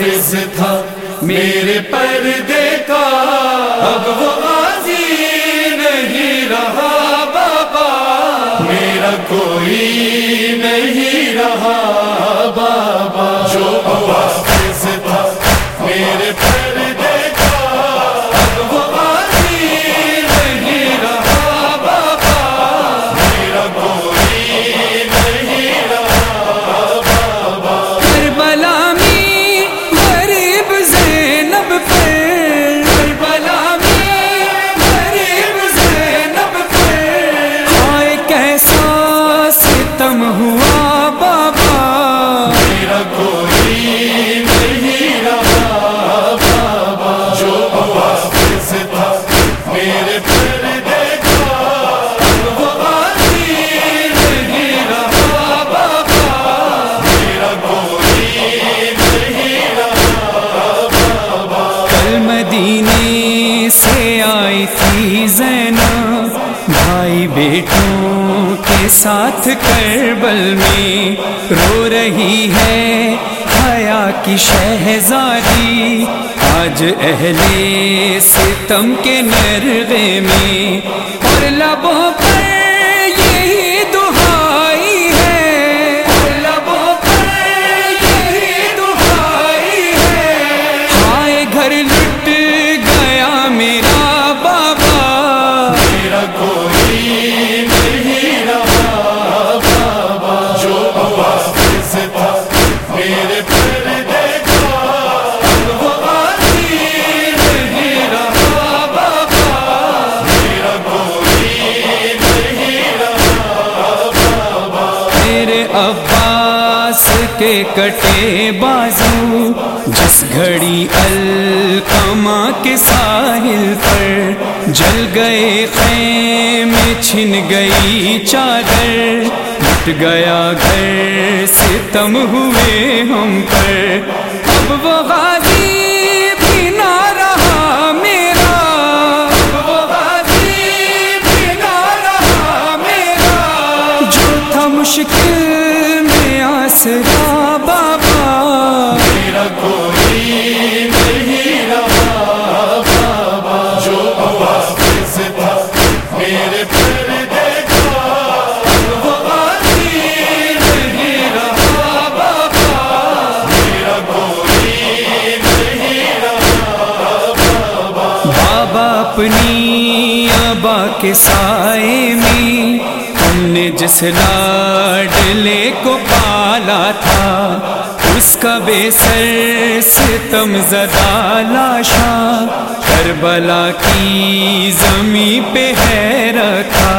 حافظ تھا، میرے پردے کا۔ اب وہ غازی نہیں رہا، بابا۔ میرا کوئی نہیں رہا، بابا۔ جو حافظ تھا، میرے آئی زینا بھائی بیٹوں کے ساتھ کربل میں رو رہی ہے۔ حیا کی شہزادی، آج اہل ستم کے نرغے میں۔ اور لبوں پر کٹے بازو، جس گھڑی الکما کے ساحل پر جل گئے خیم چھن گئی چادر، لٹ گیا گھر ستم ہوئے ہم پر۔ اب وہ کے سائے میں ہم نے جس لاڈلے کو پالا تھا، اس کا بے سر ستم زدہ لاشا کربلا کی زمین پہ ہے رکھا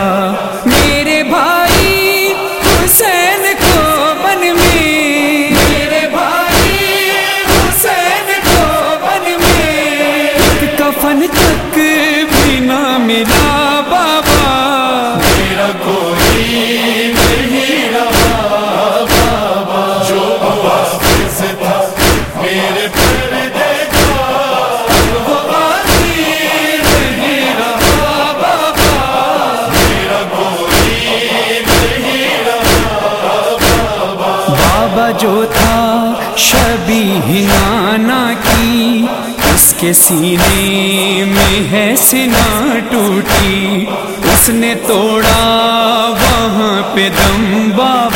بابا جو تھا شبی نانا کی۔ اس کے سینے میں ہے سنا ٹوٹی۔ اس نے توڑا وہاں پہ دم بابا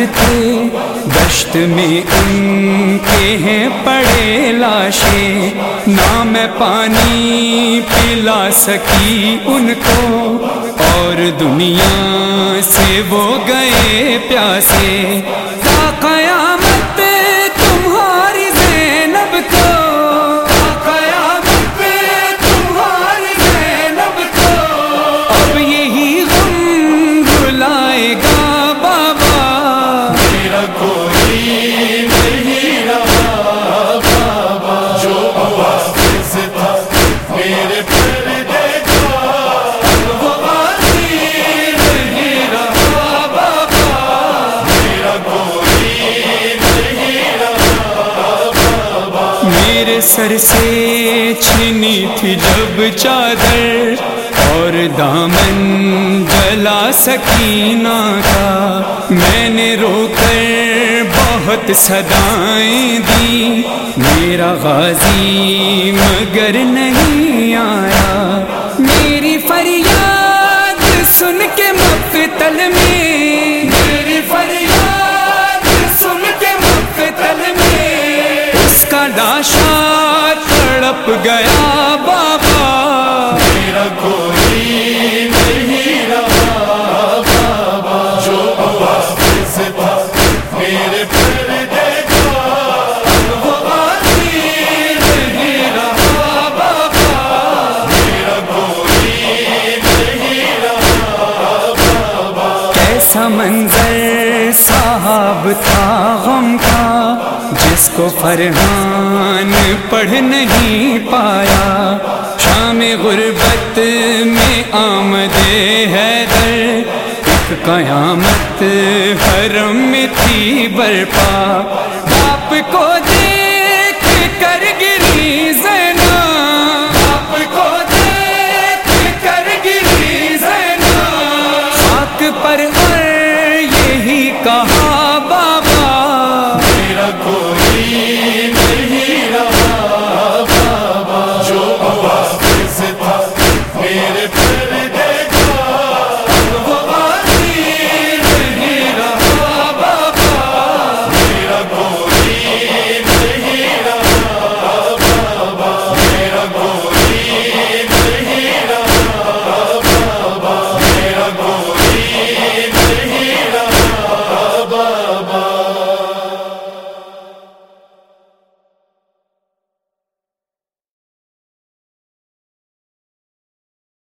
محمد تھے دشت میں ان کے ہیں پڑے لاشیں۔ نہ میں پانی پلا سکی ان کو۔ اور دنیا سے وہ گئے پیاسے۔ قیام سر سے چھنی تھی جب چادر اور دامن جلا سکینہ کا میں نے رو کر بہت صدائیں دی میرا غازی مگر نہیں آیا میری فریاد سن کے مقتل میں کیسا منظر صاحب تھا غم کا، جس کو فرحان پڑھ نہیں پایا۔ شام غربت میں آمد ہے در ایک قیامت حرم میں تھی برپا۔ باپ کو کا